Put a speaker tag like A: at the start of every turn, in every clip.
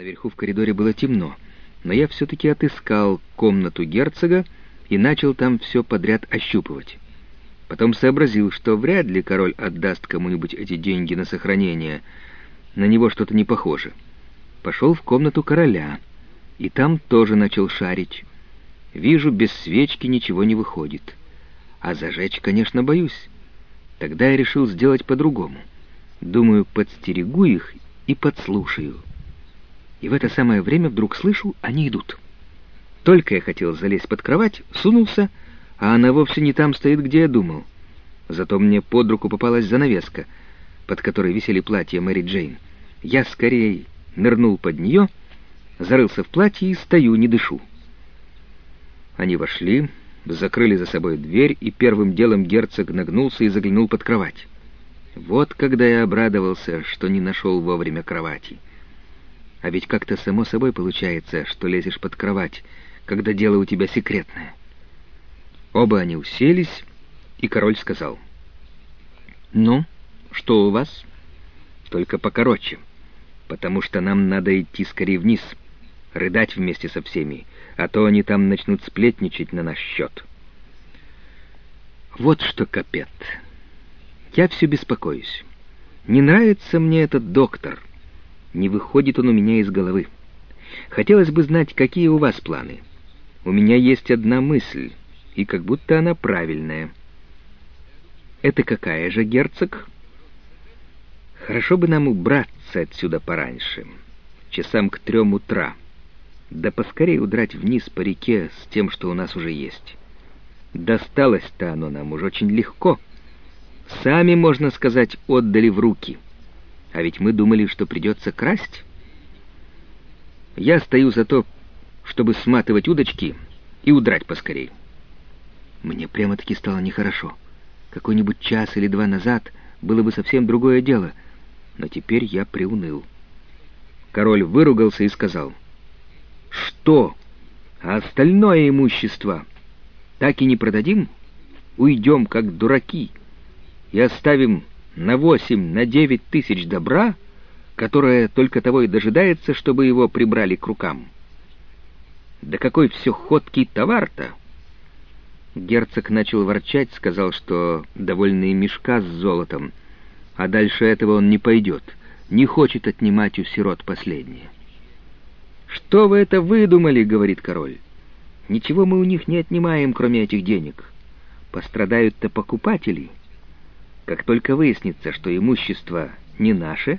A: Наверху в коридоре было темно, но я все-таки отыскал комнату герцога и начал там все подряд ощупывать. Потом сообразил, что вряд ли король отдаст кому-нибудь эти деньги на сохранение. На него что-то не похоже. Пошел в комнату короля, и там тоже начал шарить. Вижу, без свечки ничего не выходит. А зажечь, конечно, боюсь. Тогда я решил сделать по-другому. Думаю, подстерегу их и подслушаю. И в это самое время вдруг слышу, они идут. Только я хотел залезть под кровать, сунулся, а она вовсе не там стоит, где я думал. Зато мне под руку попалась занавеска, под которой висели платья Мэри Джейн. Я скорее нырнул под нее, зарылся в платье и стою, не дышу. Они вошли, закрыли за собой дверь, и первым делом герцог нагнулся и заглянул под кровать. Вот когда я обрадовался, что не нашел вовремя кровати. А ведь как-то само собой получается, что лезешь под кровать, когда дело у тебя секретное. Оба они уселись, и король сказал. «Ну, что у вас?» «Только покороче, потому что нам надо идти скорее вниз, рыдать вместе со всеми, а то они там начнут сплетничать на наш счет». «Вот что, Капет, я все беспокоюсь. Не нравится мне этот доктор. Не выходит он у меня из головы. Хотелось бы знать, какие у вас планы. У меня есть одна мысль, и как будто она правильная. Это какая же, герцог? Хорошо бы нам убраться отсюда пораньше, часам к трем утра, да поскорее удрать вниз по реке с тем, что у нас уже есть. Досталось-то оно нам уж очень легко. Сами, можно сказать, отдали в руки. А ведь мы думали, что придется красть. Я стою за то, чтобы сматывать удочки и удрать поскорей. Мне прямо-таки стало нехорошо. Какой-нибудь час или два назад было бы совсем другое дело, но теперь я приуныл. Король выругался и сказал, «Что? А остальное имущество так и не продадим? Уйдем, как дураки, и оставим на восемь, на девять тысяч добра, которое только того и дожидается, чтобы его прибрали к рукам». Да какой все ходкий товар-то! Герцог начал ворчать, сказал, что довольные мешка с золотом, а дальше этого он не пойдет, не хочет отнимать у сирот последнее. «Что вы это выдумали?» — говорит король. «Ничего мы у них не отнимаем, кроме этих денег. Пострадают-то покупатели. Как только выяснится, что имущество не наше,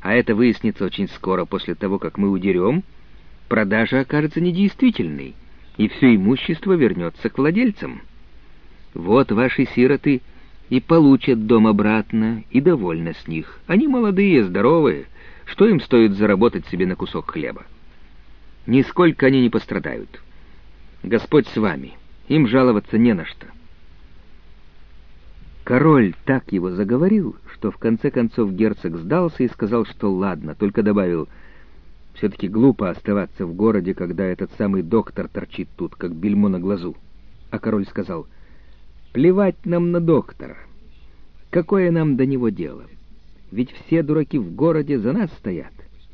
A: а это выяснится очень скоро после того, как мы удерем, — продажа окажется недействительной, и все имущество вернется к владельцам. Вот ваши сироты и получат дом обратно, и довольны с них. Они молодые, здоровые, что им стоит заработать себе на кусок хлеба? Нисколько они не пострадают. Господь с вами, им жаловаться не на что. Король так его заговорил, что в конце концов герцог сдался и сказал, что ладно, только добавил — все-таки глупо оставаться в городе, когда этот самый доктор торчит тут, как бельмо на глазу. А король сказал, «Плевать нам на доктора. Какое нам до него дело? Ведь все дураки в городе за нас стоят,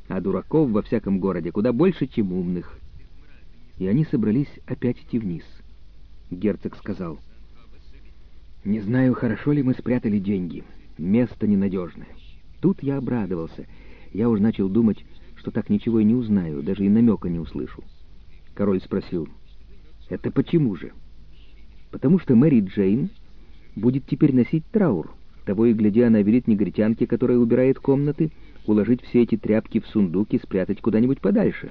A: а дураков во всяком городе куда больше, чем умных». И они собрались опять идти вниз. Герцог сказал, «Не знаю, хорошо ли мы спрятали деньги. Место ненадежное». Тут я обрадовался. Я уж начал думать, что так ничего и не узнаю, даже и намека не услышу. Король спросил, «Это почему же?» «Потому что Мэри Джейн будет теперь носить траур. Того и гляди, она велит негритянке, которая убирает комнаты, уложить все эти тряпки в сундук и спрятать куда-нибудь подальше.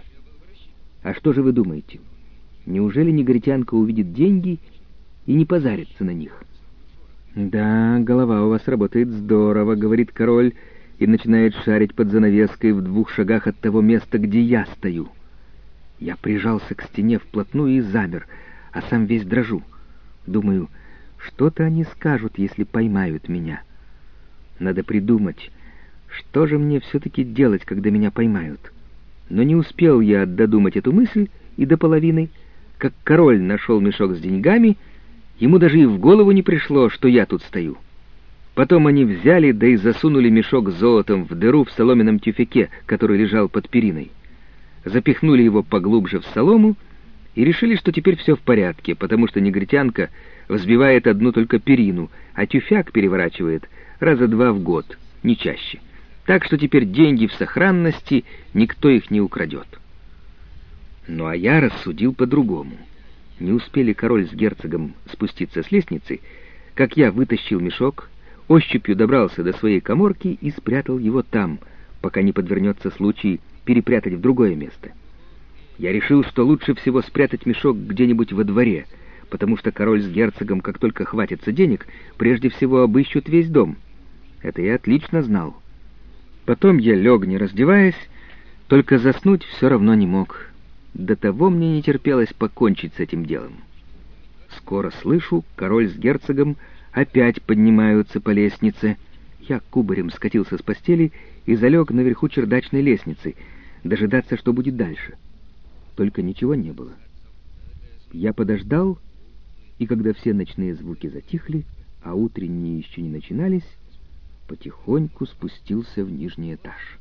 A: А что же вы думаете? Неужели негритянка увидит деньги и не позарится на них?» «Да, голова у вас работает здорово», — говорит король, — и начинает шарить под занавеской в двух шагах от того места, где я стою. Я прижался к стене вплотную и замер, а сам весь дрожу. Думаю, что-то они скажут, если поймают меня. Надо придумать, что же мне все-таки делать, когда меня поймают. Но не успел я додумать эту мысль и до половины, как король нашел мешок с деньгами, ему даже и в голову не пришло, что я тут стою. Потом они взяли, да и засунули мешок с золотом в дыру в соломенном тюфяке, который лежал под периной. запихнули его поглубже в солому и решили, что теперь все в порядке, потому что негритянка взбивает одну только перину, а тюфяк переворачивает раза два в год, не чаще. Так что теперь деньги в сохранности, никто их не украдет. Ну а я рассудил по-другому. Не успели король с герцогом спуститься с лестницы, как я вытащил мешок, ощупью добрался до своей коморки и спрятал его там, пока не подвернется случай перепрятать в другое место. Я решил, что лучше всего спрятать мешок где-нибудь во дворе, потому что король с герцогом, как только хватится денег, прежде всего обыщут весь дом. Это я отлично знал. Потом я лег, не раздеваясь, только заснуть все равно не мог. До того мне не терпелось покончить с этим делом. Скоро слышу, король с герцогом опять поднимаются по лестнице. Я кубарем скатился с постели и залег наверху чердачной лестницы, дожидаться, что будет дальше. Только ничего не было. Я подождал, и когда все ночные звуки затихли, а утренние еще не начинались, потихоньку спустился в нижний этаж.